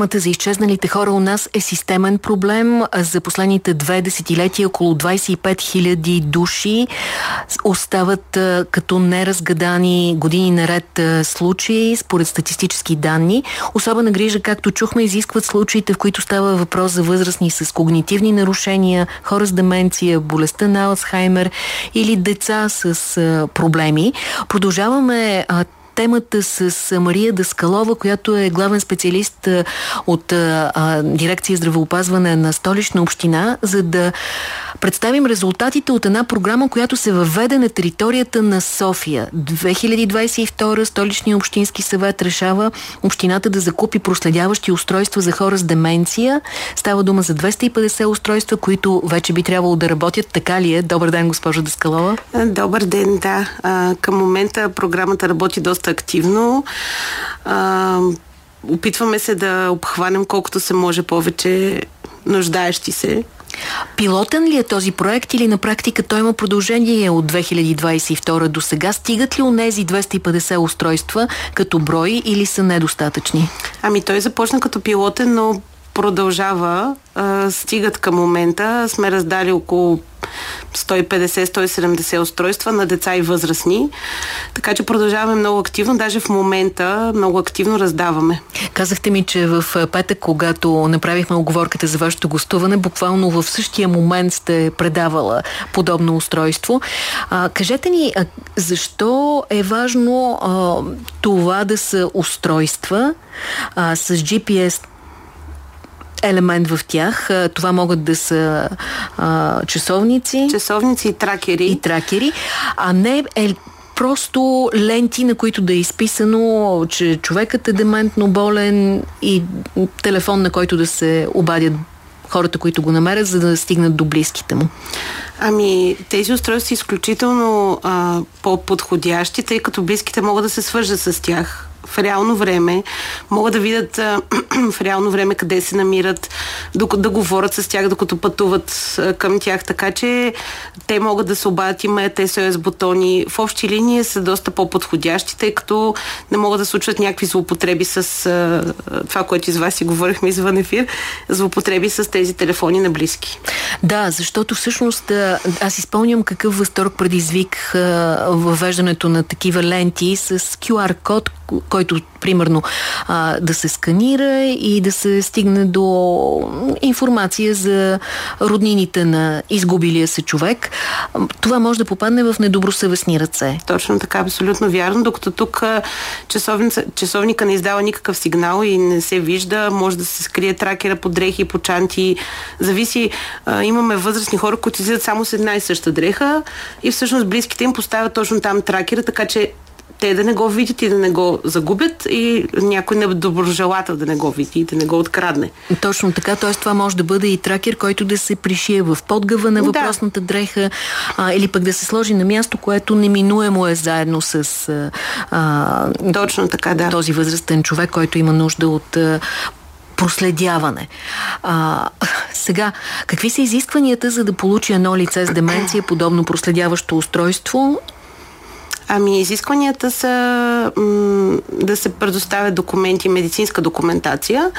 Темата за изчезналите хора у нас е системен проблем. За последните две десетилетия около 25 000 души остават като неразгадани години наред случаи, според статистически данни. Особена грижа, както чухме, изискват случаите, в които става въпрос за възрастни с когнитивни нарушения, хора с деменция, болестта на Алцхаймер или деца с проблеми. Продължаваме темата с Мария Даскалова, която е главен специалист от дирекция здравеопазване на столична община, за да представим резултатите от една програма, която се въведе на територията на София. 2022 столичния общински съвет решава общината да закупи проследяващи устройства за хора с деменция. Става дума за 250 устройства, които вече би трябвало да работят. Така ли е? Добър ден, госпожа Даскалова. Добър ден, да. Към момента програмата работи доста активно. А, опитваме се да обхванем колкото се може повече нуждаещи се. Пилотен ли е този проект или на практика той има продължение от 2022 до сега? Стигат ли у нези 250 устройства като брой или са недостатъчни? Ами той започна като пилотен, но продължава. Стигат към момента. Сме раздали около 150-170 устройства на деца и възрастни. Така че продължаваме много активно. Даже в момента много активно раздаваме. Казахте ми, че в петък, когато направихме оговорката за вашето гостуване, буквално в същия момент сте предавала подобно устройство. А, кажете ни, защо е важно а, това да са устройства а, с GPS елемент в тях. Това могат да са а, часовници. Часовници и тракери. И тракери, а не е просто ленти, на които да е изписано, че човекът е дементно болен и телефон, на който да се обадят хората, които го намерят, за да стигнат до близките му? Ами, тези устройства са изключително по-подходящи, тъй като близките могат да се свържат с тях в реално време, могат да видят в реално време къде се намират, докато да говорят с тях, докато пътуват към тях, така че те могат да се обадят, имат SOS бутони. В общи линии са доста по-подходящи, тъй като не могат да случват някакви злоупотреби с това, което из вас си говорихме извън ефир, злоупотреби с тези телефони на близки. Да, защото всъщност аз изпълням какъв възторг предизвик въвеждането на такива ленти с QR-код, който примерно а, да се сканира и да се стигне до информация за роднините на изгубилия се човек. Това може да попадне в недобросъвестни ръце. Точно така, абсолютно вярно. Докато тук часовника не издава никакъв сигнал и не се вижда, може да се скрие тракера по дрехи, по чанти. Зависи, а, имаме възрастни хора, които излизат само с една и съща дреха и всъщност близките им поставят точно там тракера, така че те да не го видят и да не го загубят и някой недоброжелател да не го види и да не го открадне. Точно така, т.е. това може да бъде и тракер, който да се пришие в подгъва на въпросната да. дреха а, или пък да се сложи на място, което неминуемо е заедно с а, Точно така, да. този възрастен човек, който има нужда от проследяване. А, сега, какви са изискванията за да получи едно лице с деменция подобно проследяващо устройство Ами, изискванията са м- да се предоставят документи, медицинска документация,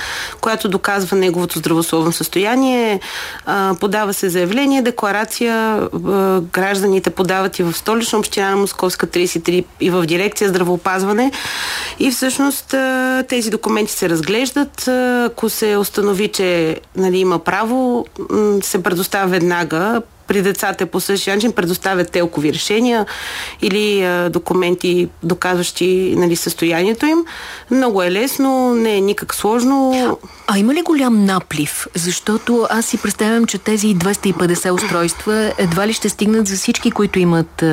която доказва неговото здравословно състояние. А, подава се заявление, декларация, а, гражданите подават и в столична община на Московска 33 и в дирекция здравоопазване. И всъщност а, тези документи се разглеждат. Ако се установи, че нали, има право, м- се предоставя веднага при децата по същия начин предоставят телкови решения или документи, доказващи нали, състоянието им. Много е лесно, не е никак сложно. А има ли голям наплив? Защото аз си представям, че тези 250 устройства едва ли ще стигнат за всички, които имат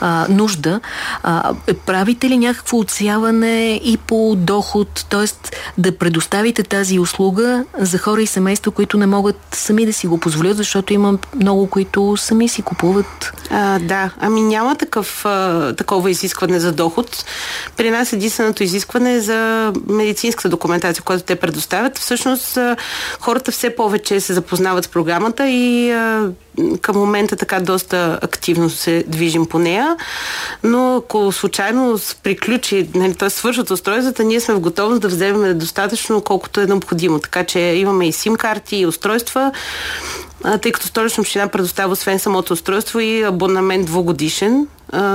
а, нужда. А, правите ли някакво отсяване и по доход, т.е. да предоставите тази услуга за хора и семейства, които не могат сами да си го позволят, защото има много, които които сами си купуват. А, да, ами няма такъв, а, такова изискване за доход. При нас единственото изискване е за медицинската документация, която те предоставят. Всъщност а, хората все повече се запознават с програмата и а, към момента така доста активно се движим по нея, но ако случайно приключи, нали, т.е. свършат устройствата, ние сме в готовност да вземем достатъчно колкото е необходимо. Така че имаме и сим-карти, и устройства, тъй като Столична община предоставя освен самото устройство и абонамент двугодишен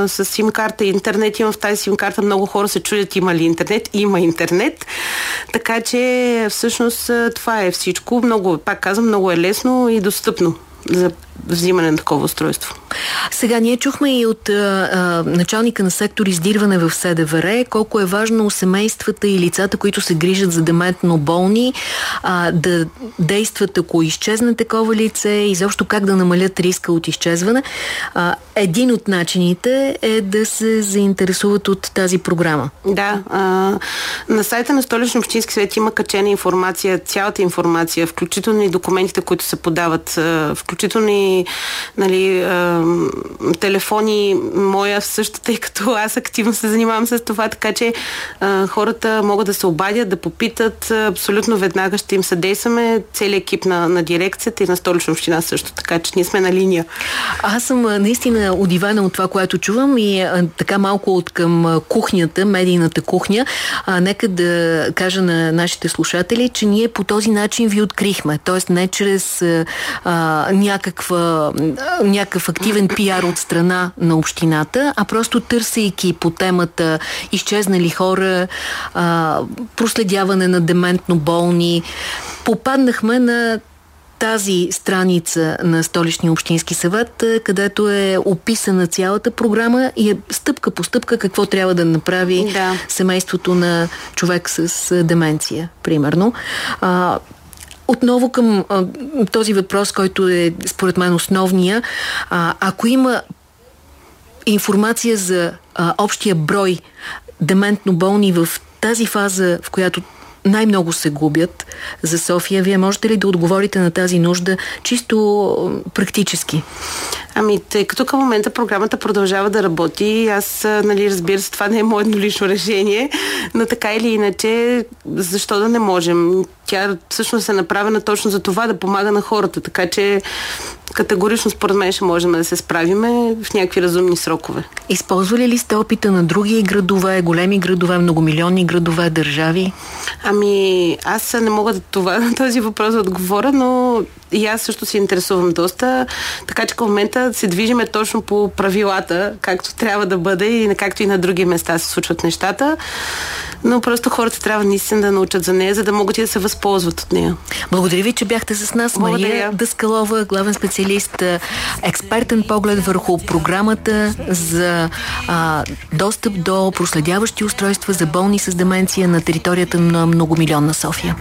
с сим-карта и интернет. Има в тази сим-карта много хора се чудят има ли интернет. Има интернет. Така че всъщност това е всичко. Много, пак казвам, много е лесно и достъпно за взимане на такова устройство. Сега ние чухме и от а, а, началника на сектор издирване в СДВР колко е важно семействата и лицата, които се грижат за дементно болни, а, да действат ако изчезне такова лице и защо как да намалят риска от изчезване. А, един от начините е да се заинтересуват от тази програма. Да. А, на сайта на Столична общински свет има качена информация, цялата информация, включително и документите, които се подават, включително и нали, а, телефони моя също, тъй като аз активно се занимавам с това, така че а, хората могат да се обадят, да попитат, абсолютно веднага ще им съдействаме, целият екип на, на дирекцията и на столична община също, така че ние сме на линия. Аз съм наистина удивена от това, което чувам и а, така малко от към кухнята, медийната кухня. А, нека да кажа на нашите слушатели, че ние по този начин ви открихме, т.е. не чрез а, някаква някакъв активен пиар от страна на общината, а просто търсейки по темата изчезнали хора, а, проследяване на дементно болни, попаднахме на тази страница на Столичния общински съвет, където е описана цялата програма и е стъпка по стъпка какво трябва да направи да. семейството на човек с деменция, примерно. А, отново към а, този въпрос, който е според мен основния. А, ако има информация за а, общия брой дементно болни в тази фаза, в която най-много се губят за София. Вие можете ли да отговорите на тази нужда чисто практически? Ами, тъй като към момента програмата продължава да работи, аз, нали, разбира се, това не е моето лично решение, но така или иначе, защо да не можем? Тя всъщност е направена точно за това, да помага на хората, така че категорично според мен ще можем да се справиме в някакви разумни срокове. Използвали ли сте опита на други градове, големи градове, многомилионни градове, държави? Ами, аз не мога да това, на този въпрос да отговоря, но и аз също се интересувам доста, така че към момента се движиме точно по правилата, както трябва да бъде и както и на други места се случват нещата но просто хората трябва наистина да научат за нея, за да могат и да се възползват от нея. Благодаря ви, че бяхте с нас. Благодаря. Мария Дъскалова, главен специалист, експертен поглед върху програмата за а, достъп до проследяващи устройства за болни с деменция на територията на многомилионна София.